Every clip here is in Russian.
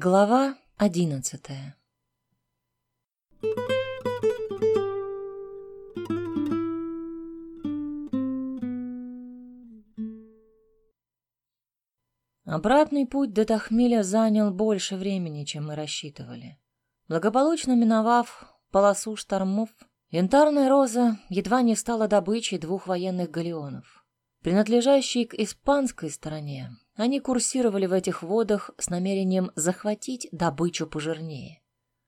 Глава одиннадцатая Обратный путь до Тахмиля занял больше времени, чем мы рассчитывали. Благополучно миновав полосу штормов, янтарная роза едва не стала добычей двух военных галеонов. Принадлежащие к испанской стороне, они курсировали в этих водах с намерением захватить добычу пожирнее.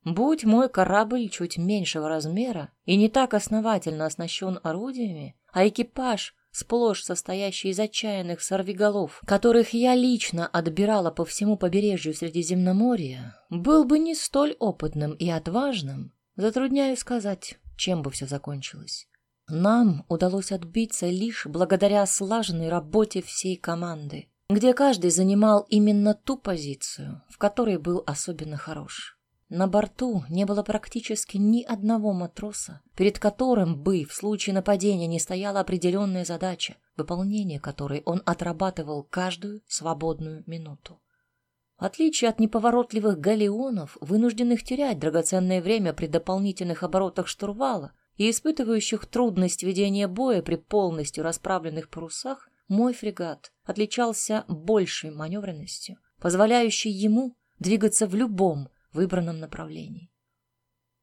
Будь мой корабль чуть меньшего размера и не так основательно оснащен орудиями, а экипаж сплошь состоящий из отчаянных сорвиголов, которых я лично отбирала по всему побережью Средиземноморья, был бы не столь опытным и отважным, затрудняю сказать, чем бы все закончилось. Нам удалось отбиться лишь благодаря слаженной работе всей команды, где каждый занимал именно ту позицию, в которой был особенно хорош. На борту не было практически ни одного матроса, перед которым бы в случае нападения не стояла определенная задача, выполнение которой он отрабатывал каждую свободную минуту. В отличие от неповоротливых галеонов, вынужденных терять драгоценное время при дополнительных оборотах штурвала и испытывающих трудность ведения боя при полностью расправленных парусах, мой фрегат отличался большей маневренностью, позволяющей ему двигаться в любом выбранном направлении.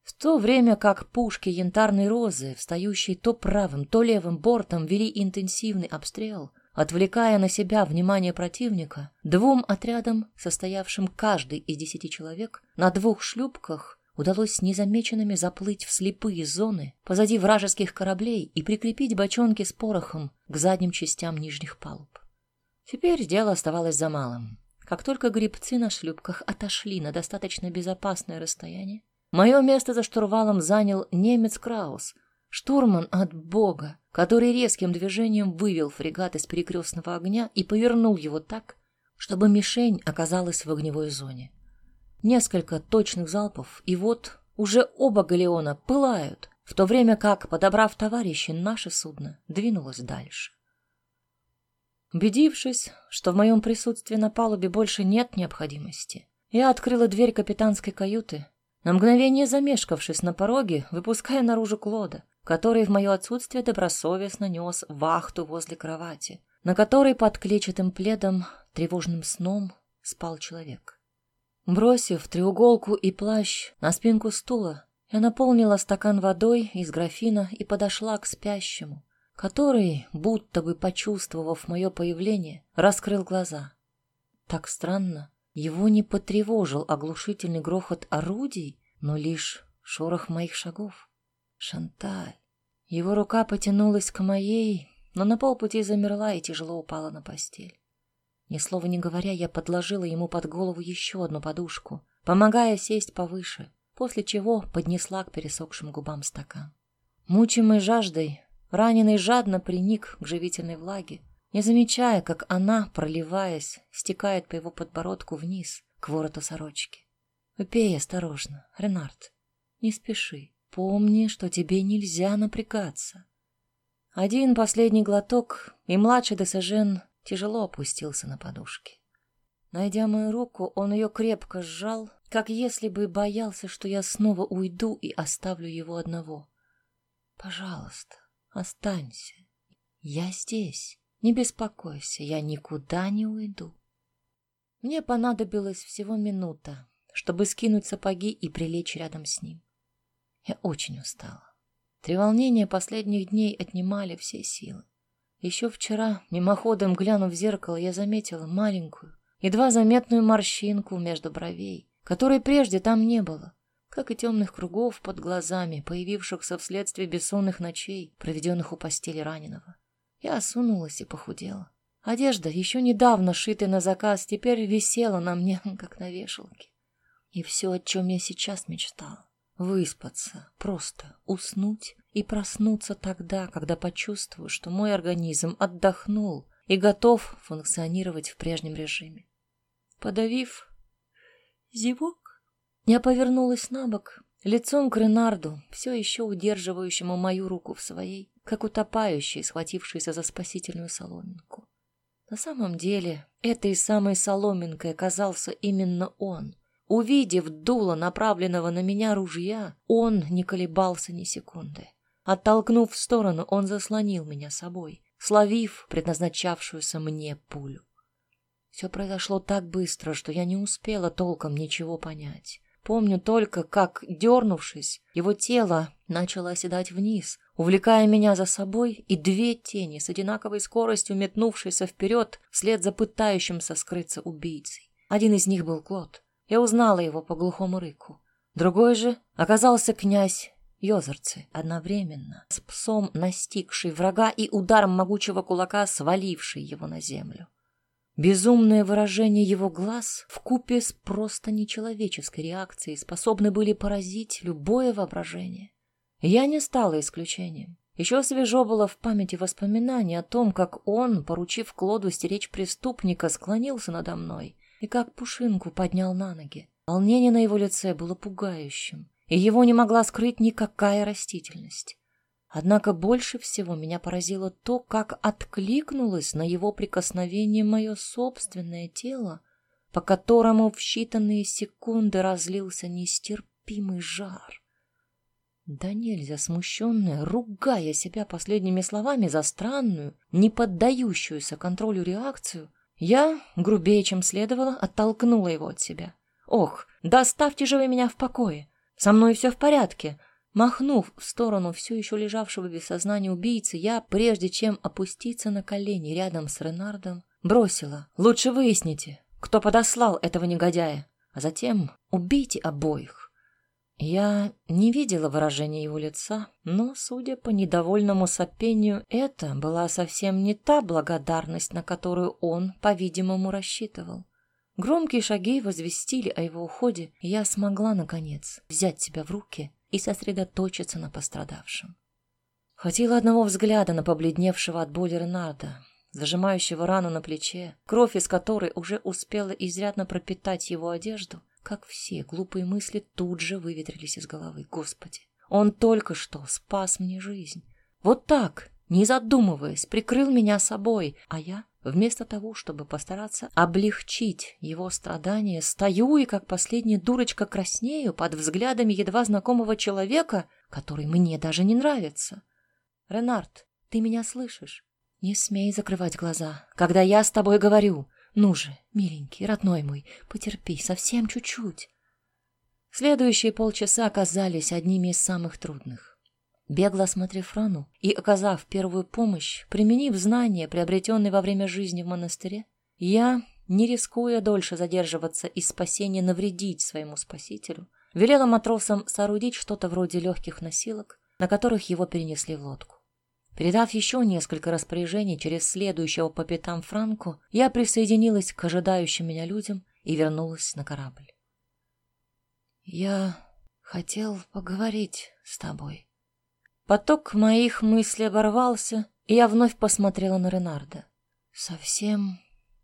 В то время как пушки янтарной розы, встающие то правым, то левым бортом, вели интенсивный обстрел, отвлекая на себя внимание противника, двум отрядам, состоявшим каждый из десяти человек, на двух шлюпках удалось незамеченными заплыть в слепые зоны позади вражеских кораблей и прикрепить бочонки с порохом к задним частям нижних палуб. Теперь дело оставалось за малым как только грибцы на шлюпках отошли на достаточно безопасное расстояние, мое место за штурвалом занял немец Краус, штурман от бога, который резким движением вывел фрегат из перекрестного огня и повернул его так, чтобы мишень оказалась в огневой зоне. Несколько точных залпов, и вот уже оба галеона пылают, в то время как, подобрав товарищей, наше судно двинулось дальше. Убедившись, что в моем присутствии на палубе больше нет необходимости, я открыла дверь капитанской каюты, на мгновение замешкавшись на пороге, выпуская наружу Клода, который в мое отсутствие добросовестно нес вахту возле кровати, на которой под клетчатым пледом, тревожным сном спал человек. Бросив треуголку и плащ на спинку стула, я наполнила стакан водой из графина и подошла к спящему, который, будто бы почувствовав мое появление, раскрыл глаза. Так странно, его не потревожил оглушительный грохот орудий, но лишь шорох моих шагов. Шанталь. Его рука потянулась к моей, но на полпути замерла и тяжело упала на постель. Ни слова не говоря, я подложила ему под голову еще одну подушку, помогая сесть повыше, после чего поднесла к пересохшим губам стакан. Мучимый жаждой, Раненый жадно приник к живительной влаге, не замечая, как она, проливаясь, стекает по его подбородку вниз, к вороту сорочки. Выпей осторожно, Ренард. Не спеши. Помни, что тебе нельзя напрягаться. Один последний глоток, и младший Десажен тяжело опустился на подушки. Найдя мою руку, он ее крепко сжал, как если бы боялся, что я снова уйду и оставлю его одного. «Пожалуйста, Останься. Я здесь. Не беспокойся, я никуда не уйду. Мне понадобилось всего минута, чтобы скинуть сапоги и прилечь рядом с ним. Я очень устала. Треволнения последних дней отнимали все силы. Еще вчера, мимоходом глянув в зеркало, я заметила маленькую, едва заметную морщинку между бровей, которой прежде там не было как и темных кругов под глазами, появившихся вследствие бессонных ночей, проведенных у постели раненого. Я осунулась и похудела. Одежда, еще недавно шитая на заказ, теперь висела на мне, как на вешалке. И все, о чем я сейчас мечтала. Выспаться, просто уснуть и проснуться тогда, когда почувствую, что мой организм отдохнул и готов функционировать в прежнем режиме. Подавив зевок, я повернулась на бок, лицом к Ренарду, все еще удерживающему мою руку в своей, как утопающий, схватившийся за спасительную соломинку. На самом деле, этой самой соломинкой оказался именно он, Увидев дуло направленного на меня ружья, он не колебался ни секунды. Оттолкнув в сторону, он заслонил меня собой, словив предназначавшуюся мне пулю. Все произошло так быстро, что я не успела толком ничего понять. Помню только, как, дернувшись, его тело начало оседать вниз, увлекая меня за собой, и две тени с одинаковой скоростью метнувшиеся вперед вслед за пытающимся скрыться убийцей. Один из них был Клод. Я узнала его по глухому рыку. Другой же оказался князь Йозерцы, одновременно с псом настигший врага и ударом могучего кулака сваливший его на землю. Безумное выражение его глаз в купе с просто нечеловеческой реакцией способны были поразить любое воображение. Я не стала исключением. Еще свежо было в памяти воспоминание о том, как он, поручив Клоду стеречь преступника, склонился надо мной и как пушинку поднял на ноги. Волнение на его лице было пугающим, и его не могла скрыть никакая растительность. Однако больше всего меня поразило то, как откликнулось на его прикосновение мое собственное тело, по которому в считанные секунды разлился нестерпимый жар. Да нельзя смущенная, ругая себя последними словами за странную, не поддающуюся контролю реакцию, я, грубее, чем следовало, оттолкнула его от себя. «Ох, да оставьте же вы меня в покое! Со мной все в порядке!» Махнув в сторону все еще лежавшего без сознания убийцы, я, прежде чем опуститься на колени рядом с Ренардом, бросила. «Лучше выясните, кто подослал этого негодяя, а затем убейте обоих». Я не видела выражения его лица, но, судя по недовольному сопению, это была совсем не та благодарность, на которую он, по-видимому, рассчитывал. Громкие шаги возвестили о его уходе, и я смогла, наконец, взять себя в руки и сосредоточиться на пострадавшем. Хватило одного взгляда на побледневшего от боли Ренарда, зажимающего рану на плече, кровь из которой уже успела изрядно пропитать его одежду, как все глупые мысли тут же выветрились из головы. Господи, он только что спас мне жизнь. Вот так, не задумываясь, прикрыл меня собой, а я Вместо того, чтобы постараться облегчить его страдания, стою и, как последняя дурочка, краснею под взглядами едва знакомого человека, который мне даже не нравится. Ренард, ты меня слышишь? Не смей закрывать глаза, когда я с тобой говорю. Ну же, миленький, родной мой, потерпи совсем чуть-чуть. Следующие полчаса оказались одними из самых трудных. Бегло осмотрев рану и оказав первую помощь, применив знания, приобретенные во время жизни в монастыре, я, не рискуя дольше задерживаться и спасения навредить своему спасителю, велела матросам соорудить что-то вроде легких носилок, на которых его перенесли в лодку. Передав еще несколько распоряжений через следующего по пятам Франку, я присоединилась к ожидающим меня людям и вернулась на корабль. «Я хотел поговорить с тобой», Поток моих мыслей оборвался, и я вновь посмотрела на Ренарда. Совсем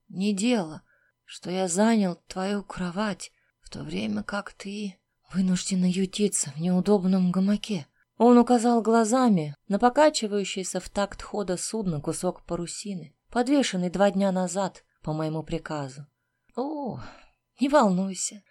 не дело, что я занял твою кровать, в то время как ты вынуждена ютиться в неудобном гамаке. Он указал глазами на покачивающийся в такт хода судна кусок парусины, подвешенный два дня назад по моему приказу. О, не волнуйся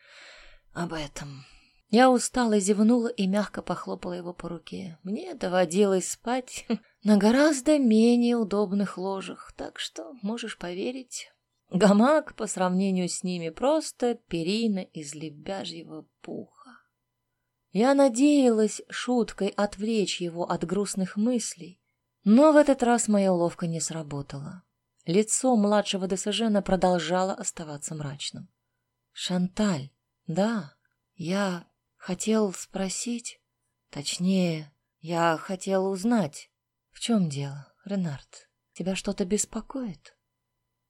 об этом. Я устала, зевнула и мягко похлопала его по руке. Мне доводилось спать на гораздо менее удобных ложах, так что, можешь поверить, гамак по сравнению с ними просто перина из лебяжьего пуха. Я надеялась шуткой отвлечь его от грустных мыслей, но в этот раз моя уловка не сработала. Лицо младшего Десажена продолжало оставаться мрачным. «Шанталь, да, я Хотел спросить, точнее, я хотел узнать, в чем дело, Ренард? Тебя что-то беспокоит?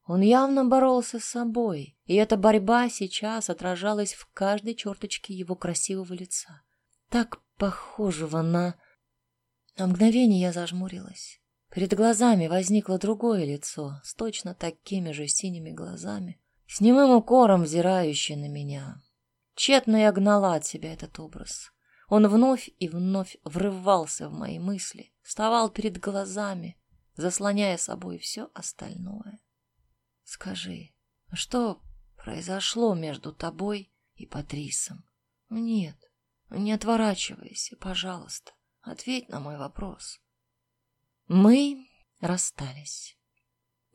Он явно боролся с собой, и эта борьба сейчас отражалась в каждой черточке его красивого лица. Так похожего на... На мгновение я зажмурилась. Перед глазами возникло другое лицо с точно такими же синими глазами, с немым укором взирающее на меня. Тщетно я гнала от себя этот образ. Он вновь и вновь врывался в мои мысли, вставал перед глазами, заслоняя собой все остальное. Скажи, что произошло между тобой и Патрисом. Нет, не отворачивайся, пожалуйста. Ответь на мой вопрос. Мы расстались.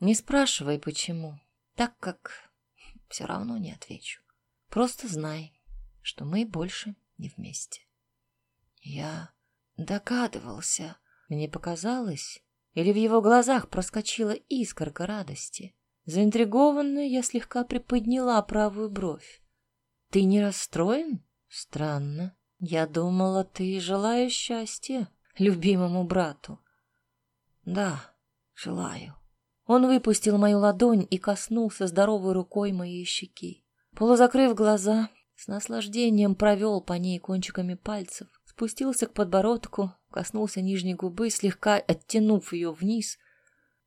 Не спрашивай, почему, так как все равно не отвечу. Просто знай, что мы больше не вместе. Я догадывался, мне показалось, или в его глазах проскочила искорка радости. Заинтригованная, я слегка приподняла правую бровь. «Ты не расстроен? Странно. Я думала, ты желаешь счастья любимому брату». «Да, желаю». Он выпустил мою ладонь и коснулся здоровой рукой моей щеки. Полузакрыв глаза, с наслаждением провел по ней кончиками пальцев, спустился к подбородку, коснулся нижней губы, слегка оттянув ее вниз.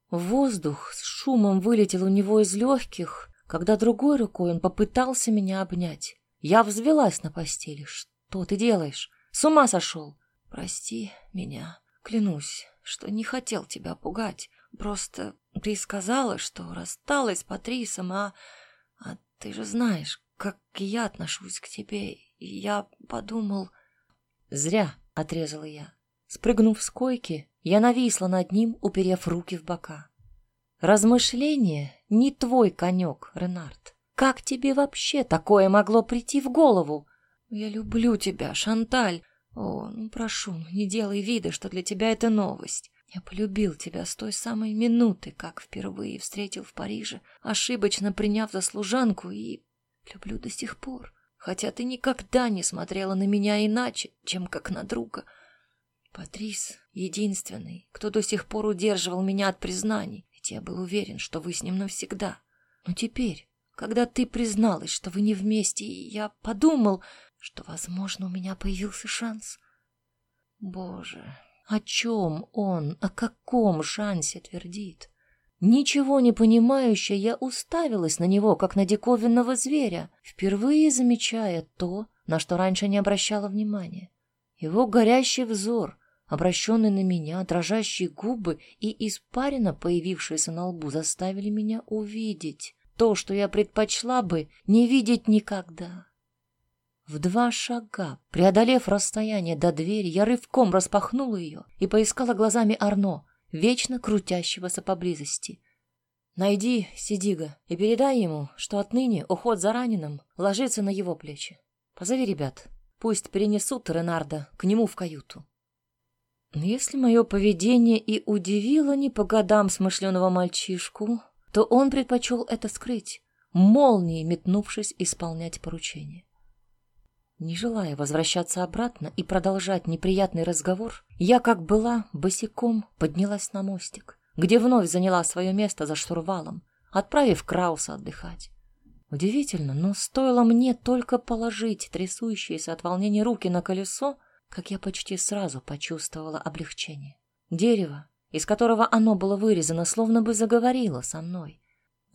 Воздух с шумом вылетел у него из легких, когда другой рукой он попытался меня обнять. Я взвелась на постели. Что ты делаешь? С ума сошел? Прости меня. Клянусь, что не хотел тебя пугать. Просто ты сказала, что рассталась с Патрисом, а... А ты же знаешь, как я отношусь к тебе. Я подумал... Зря, — отрезала я. Спрыгнув с койки, я нависла над ним, уперев руки в бока. Размышление не твой конек, Ренард. Как тебе вообще такое могло прийти в голову? Я люблю тебя, Шанталь. О, ну прошу, не делай вида, что для тебя это новость. Я полюбил тебя с той самой минуты, как впервые встретил в Париже, ошибочно приняв за служанку, и люблю до сих пор, хотя ты никогда не смотрела на меня иначе, чем как на друга. Патрис — единственный, кто до сих пор удерживал меня от признаний, ведь я был уверен, что вы с ним навсегда. Но теперь, когда ты призналась, что вы не вместе, я подумал, что, возможно, у меня появился шанс. Боже, о чем он, о каком шансе твердит? Ничего не понимающая, я уставилась на него, как на диковинного зверя, впервые замечая то, на что раньше не обращала внимания. Его горящий взор, обращенный на меня, дрожащие губы и испарина, появившаяся на лбу, заставили меня увидеть то, что я предпочла бы не видеть никогда. В два шага, преодолев расстояние до двери, я рывком распахнула ее и поискала глазами Арно, вечно крутящегося поблизости. «Найди Сидига и передай ему, что отныне уход за раненым ложится на его плечи. Позови ребят, пусть перенесут Ренарда к нему в каюту». Если мое поведение и удивило не по годам смышленого мальчишку, то он предпочел это скрыть, молнией метнувшись исполнять поручение. Не желая возвращаться обратно и продолжать неприятный разговор, я, как была, босиком поднялась на мостик, где вновь заняла свое место за штурвалом, отправив Крауса отдыхать. Удивительно, но стоило мне только положить трясущиеся от волнения руки на колесо, как я почти сразу почувствовала облегчение. Дерево, из которого оно было вырезано, словно бы заговорило со мной.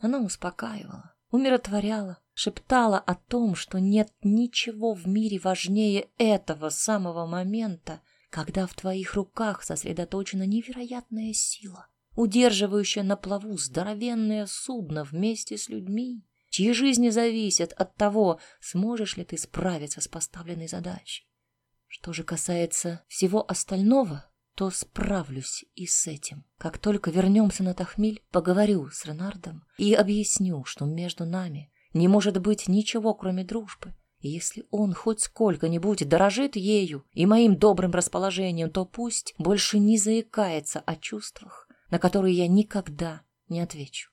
Оно успокаивало, умиротворяло, шептала о том, что нет ничего в мире важнее этого самого момента, когда в твоих руках сосредоточена невероятная сила, удерживающая на плаву здоровенное судно вместе с людьми, чьи жизни зависят от того, сможешь ли ты справиться с поставленной задачей. Что же касается всего остального, то справлюсь и с этим. Как только вернемся на Тахмиль, поговорю с Ренардом и объясню, что между нами не может быть ничего, кроме дружбы. И если он хоть сколько-нибудь дорожит ею и моим добрым расположением, то пусть больше не заикается о чувствах, на которые я никогда не отвечу.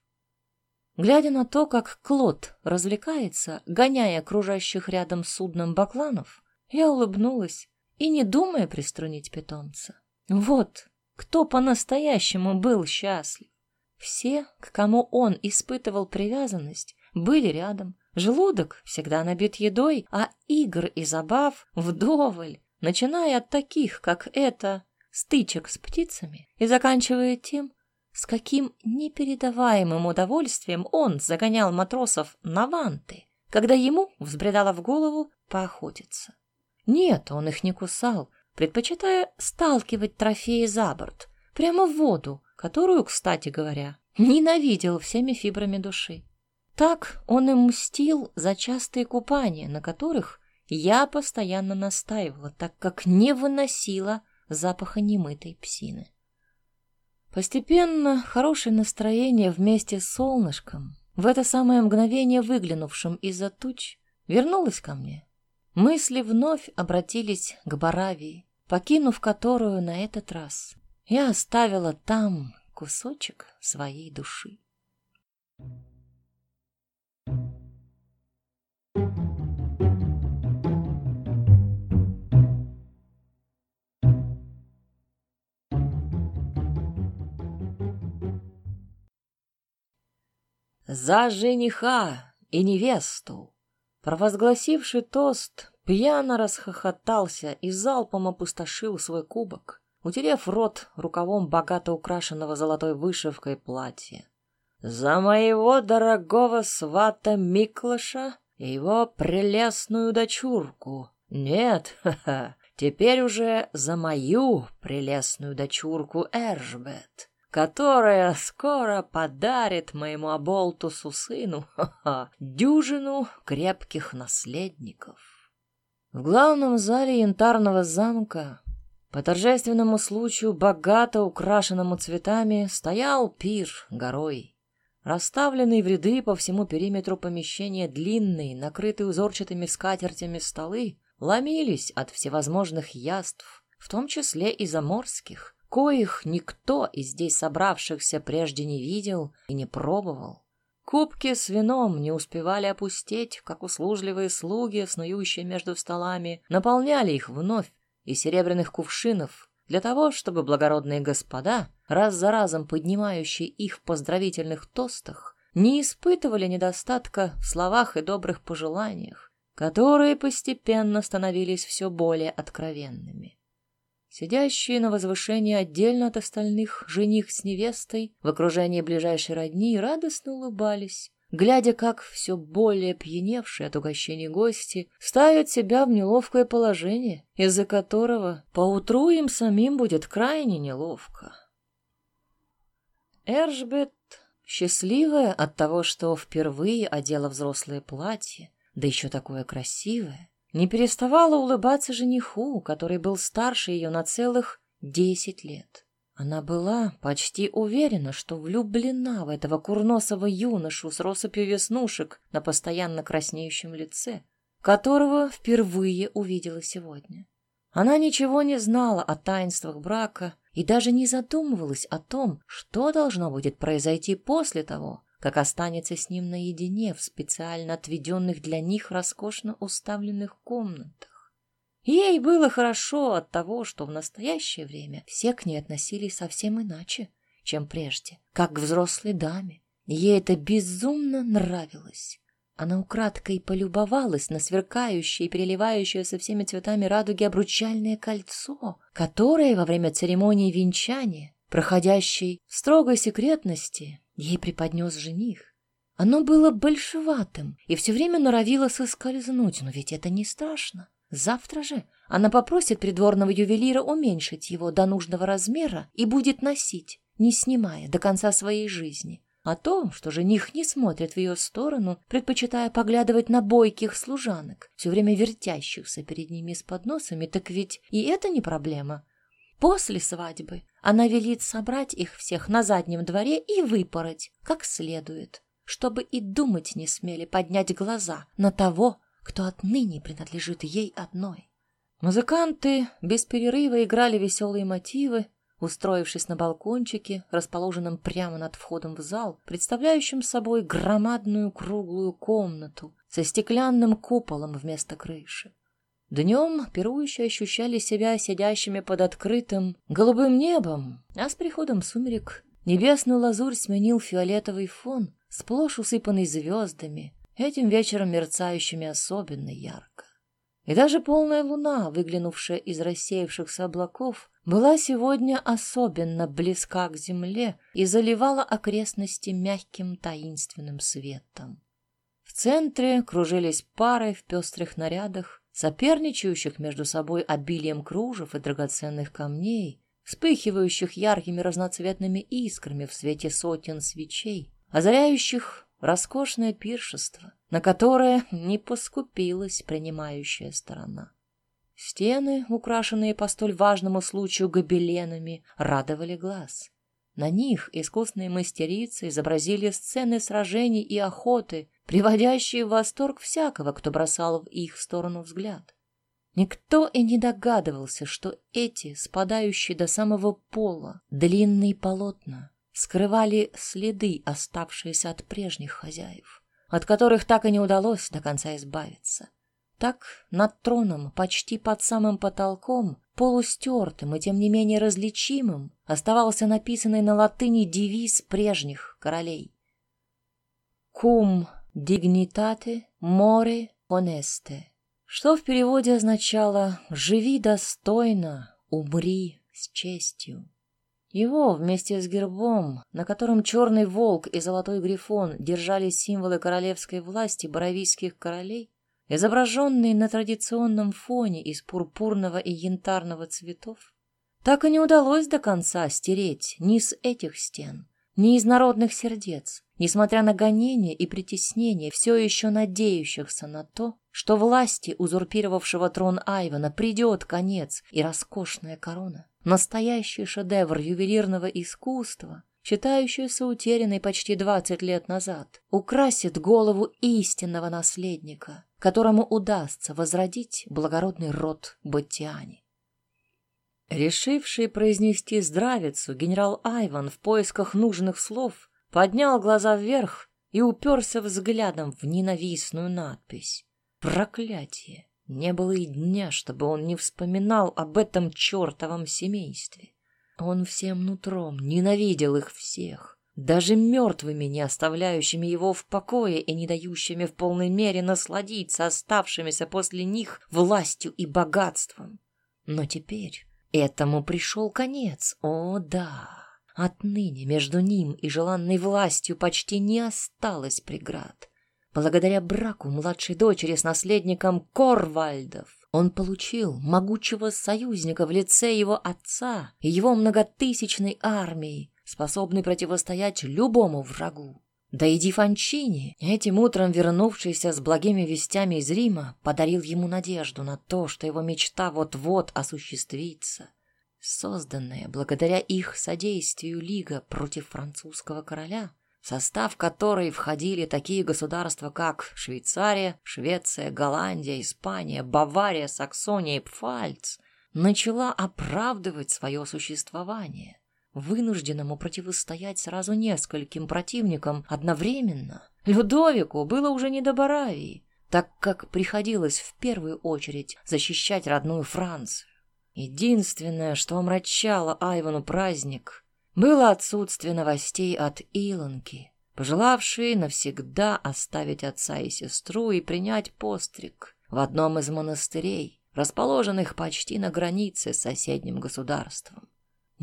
Глядя на то, как Клод развлекается, гоняя окружающих рядом судном бакланов, я улыбнулась и, не думая приструнить питомца, вот кто по-настоящему был счастлив. Все, к кому он испытывал привязанность, были рядом. Желудок всегда набит едой, а игр и забав вдоволь, начиная от таких, как это, стычек с птицами, и заканчивая тем, с каким непередаваемым удовольствием он загонял матросов на ванты, когда ему взбредало в голову поохотиться. Нет, он их не кусал, предпочитая сталкивать трофеи за борт, прямо в воду, которую, кстати говоря, ненавидел всеми фибрами души. Так он и мстил за частые купания, на которых я постоянно настаивала, так как не выносила запаха немытой псины. Постепенно хорошее настроение вместе с солнышком, в это самое мгновение выглянувшим из-за туч, вернулось ко мне. Мысли вновь обратились к Баравии, покинув которую на этот раз я оставила там кусочек своей души. За жениха и невесту! Провозгласивший тост, пьяно расхохотался и залпом опустошил свой кубок, утерев рот рукавом богато украшенного золотой вышивкой платья. «За моего дорогого свата Миклаша и его прелестную дочурку! Нет, ха-ха, теперь уже за мою прелестную дочурку Эржбет!» Которая скоро подарит моему оболтусу сыну дюжину крепких наследников. В главном зале янтарного замка по торжественному случаю, богато украшенному цветами, стоял пир горой. Расставленные в ряды по всему периметру помещения длинные, накрытые узорчатыми скатертями столы, ломились от всевозможных яств, в том числе и заморских, коих никто из здесь собравшихся прежде не видел и не пробовал. Кубки с вином не успевали опустеть, как услужливые слуги, снующие между столами, наполняли их вновь, и серебряных кувшинов для того, чтобы благородные господа, раз за разом поднимающие их в поздравительных тостах, не испытывали недостатка в словах и добрых пожеланиях, которые постепенно становились все более откровенными. Сидящие на возвышении отдельно от остальных жених с невестой в окружении ближайшей родни радостно улыбались, глядя, как все более пьяневшие от угощений гости ставят себя в неловкое положение, из-за которого поутру им самим будет крайне неловко. Эржбет, счастливая от того, что впервые одела взрослое платье, да еще такое красивое, не переставала улыбаться жениху, который был старше ее на целых десять лет. Она была почти уверена, что влюблена в этого курносого юношу с россыпью веснушек на постоянно краснеющем лице, которого впервые увидела сегодня. Она ничего не знала о таинствах брака и даже не задумывалась о том, что должно будет произойти после того, как останется с ним наедине в специально отведенных для них роскошно уставленных комнатах. Ей было хорошо от того, что в настоящее время все к ней относились совсем иначе, чем прежде, как к взрослой даме. Ей это безумно нравилось. Она украдкой полюбовалась на сверкающее и переливающее со всеми цветами радуги обручальное кольцо, которое во время церемонии венчания, проходящей в строгой секретности, ей преподнес жених. Оно было большеватым и все время норовило соскользнуть, но ведь это не страшно. Завтра же она попросит придворного ювелира уменьшить его до нужного размера и будет носить, не снимая до конца своей жизни. О том, что жених не смотрит в ее сторону, предпочитая поглядывать на бойких служанок, все время вертящихся перед ними с подносами, так ведь и это не проблема. После свадьбы она велит собрать их всех на заднем дворе и выпороть, как следует, чтобы и думать не смели поднять глаза на того, кто отныне принадлежит ей одной. Музыканты без перерыва играли веселые мотивы, устроившись на балкончике, расположенном прямо над входом в зал, представляющем собой громадную круглую комнату со стеклянным куполом вместо крыши. Днем пирующие ощущали себя сидящими под открытым голубым небом, а с приходом сумерек небесную лазурь сменил фиолетовый фон, сплошь усыпанный звездами, этим вечером мерцающими особенно ярко. И даже полная луна, выглянувшая из рассеявшихся облаков, была сегодня особенно близка к земле и заливала окрестности мягким таинственным светом. В центре кружились пары в пестрых нарядах, соперничающих между собой обилием кружев и драгоценных камней, вспыхивающих яркими разноцветными искрами в свете сотен свечей, озаряющих роскошное пиршество, на которое не поскупилась принимающая сторона. Стены, украшенные по столь важному случаю гобеленами, радовали глаз. На них искусные мастерицы изобразили сцены сражений и охоты, приводящие в восторг всякого, кто бросал в их сторону взгляд. Никто и не догадывался, что эти, спадающие до самого пола, длинные полотна, скрывали следы, оставшиеся от прежних хозяев, от которых так и не удалось до конца избавиться. Так над троном, почти под самым потолком, полустертым и тем не менее различимым, оставался написанный на латыни девиз прежних королей. «Cum dignitate more honeste», что в переводе означало «живи достойно, умри с честью». Его вместе с гербом, на котором черный волк и золотой грифон держали символы королевской власти боровийских королей, изображенные на традиционном фоне из пурпурного и янтарного цветов, так и не удалось до конца стереть ни с этих стен, ни из народных сердец, несмотря на гонения и притеснения, все еще надеющихся на то, что власти узурпировавшего трон Айвана придет конец и роскошная корона настоящий шедевр ювелирного искусства, считающийся утерянной почти двадцать лет назад, украсит голову истинного наследника, которому удастся возродить благородный род Боттиани. Решивший произнести здравицу, генерал Айван в поисках нужных слов поднял глаза вверх и уперся взглядом в ненавистную надпись. Проклятие! Не было и дня, чтобы он не вспоминал об этом чертовом семействе. Он всем нутром ненавидел их всех, даже мертвыми, не оставляющими его в покое и не дающими в полной мере насладиться оставшимися после них властью и богатством. Но теперь этому пришел конец, о да. Отныне между ним и желанной властью почти не осталось преград. Благодаря браку младшей дочери с наследником Корвальдов он получил могучего союзника в лице его отца и его многотысячной армии, способной противостоять любому врагу. Да и Ди Фанчини, этим утром вернувшийся с благими вестями из Рима, подарил ему надежду на то, что его мечта вот-вот осуществится. Созданная благодаря их содействию Лига против французского короля — в состав которой входили такие государства, как Швейцария, Швеция, Голландия, Испания, Бавария, Саксония и Пфальц, начала оправдывать свое существование. Вынужденному противостоять сразу нескольким противникам одновременно Людовику было уже не до Баравии, так как приходилось в первую очередь защищать родную Францию. Единственное, что омрачало Айвану праздник, было отсутствие новостей от Илонки, пожелавшей навсегда оставить отца и сестру и принять постриг в одном из монастырей, расположенных почти на границе с соседним государством.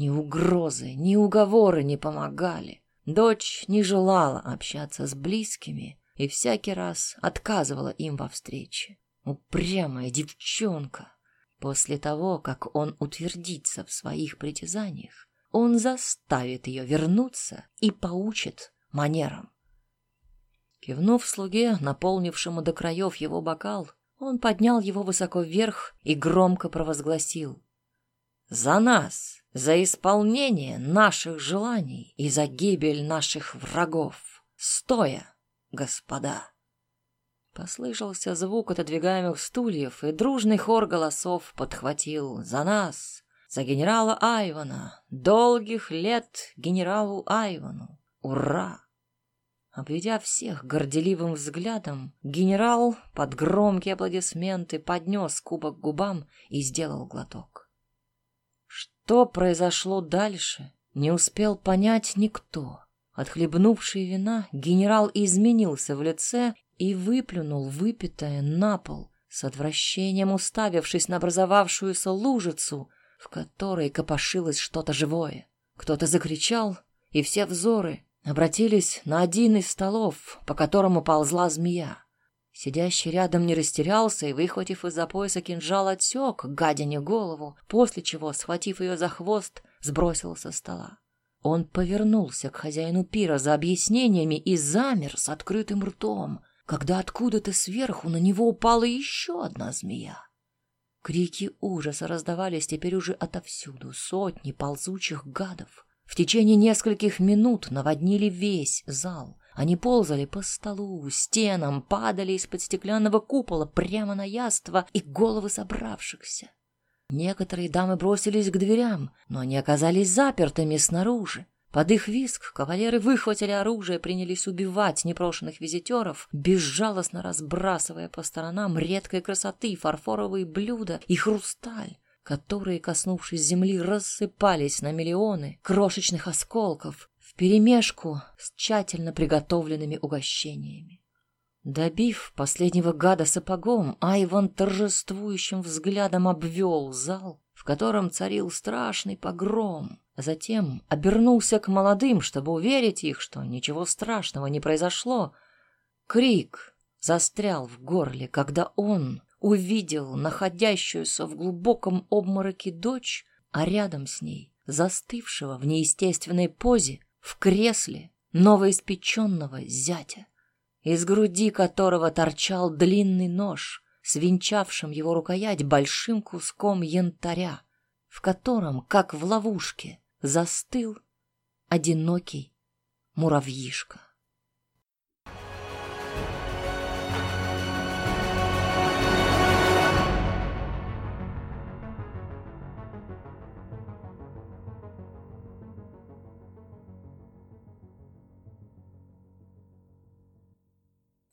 Ни угрозы, ни уговоры не помогали. Дочь не желала общаться с близкими и всякий раз отказывала им во встрече. Упрямая девчонка. После того, как он утвердится в своих притязаниях, он заставит ее вернуться и поучит манерам. Кивнув слуге, наполнившему до краев его бокал, он поднял его высоко вверх и громко провозгласил. «За нас, за исполнение наших желаний и за гибель наших врагов! Стоя, господа!» Послышался звук отодвигаемых стульев, и дружный хор голосов подхватил «За нас! За генерала Айвана! Долгих лет генералу Айвану! Ура!» Обведя всех горделивым взглядом, генерал под громкие аплодисменты поднес кубок к губам и сделал глоток. Что произошло дальше, не успел понять никто. Отхлебнувший вина, генерал изменился в лице и выплюнул выпитое на пол, с отвращением уставившись на образовавшуюся лужицу, в которой копошилось что-то живое. Кто-то закричал, и все взоры обратились на один из столов, по которому ползла змея. Сидящий рядом не растерялся и, выхватив из-за пояса кинжал, отсек гадине голову, после чего, схватив ее за хвост, сбросил со стола. Он повернулся к хозяину пира за объяснениями и замер с открытым ртом, когда откуда-то сверху на него упала еще одна змея. Крики ужаса раздавались теперь уже отовсюду, сотни ползучих гадов. В течение нескольких минут наводнили весь зал. Они ползали по столу, стенам, падали из-под стеклянного купола прямо на яство и головы собравшихся. Некоторые дамы бросились к дверям, но они оказались запертыми снаружи. Под их виск кавалеры выхватили оружие принялись убивать непрошенных визитеров, безжалостно разбрасывая по сторонам редкой красоты фарфоровые блюда и хрусталь, которые, коснувшись земли, рассыпались на миллионы крошечных осколков вперемешку с тщательно приготовленными угощениями. Добив последнего гада сапогом, Айван торжествующим взглядом обвел зал, в котором царил страшный погром, а затем обернулся к молодым, чтобы уверить их, что ничего страшного не произошло. Крик застрял в горле, когда он увидел находящуюся в глубоком обмороке дочь, а рядом с ней застывшего в неестественной позе в кресле новоиспеченного зятя из груди которого торчал длинный нож, свинчавшим его рукоять большим куском янтаря, в котором, как в ловушке, застыл одинокий муравьишка.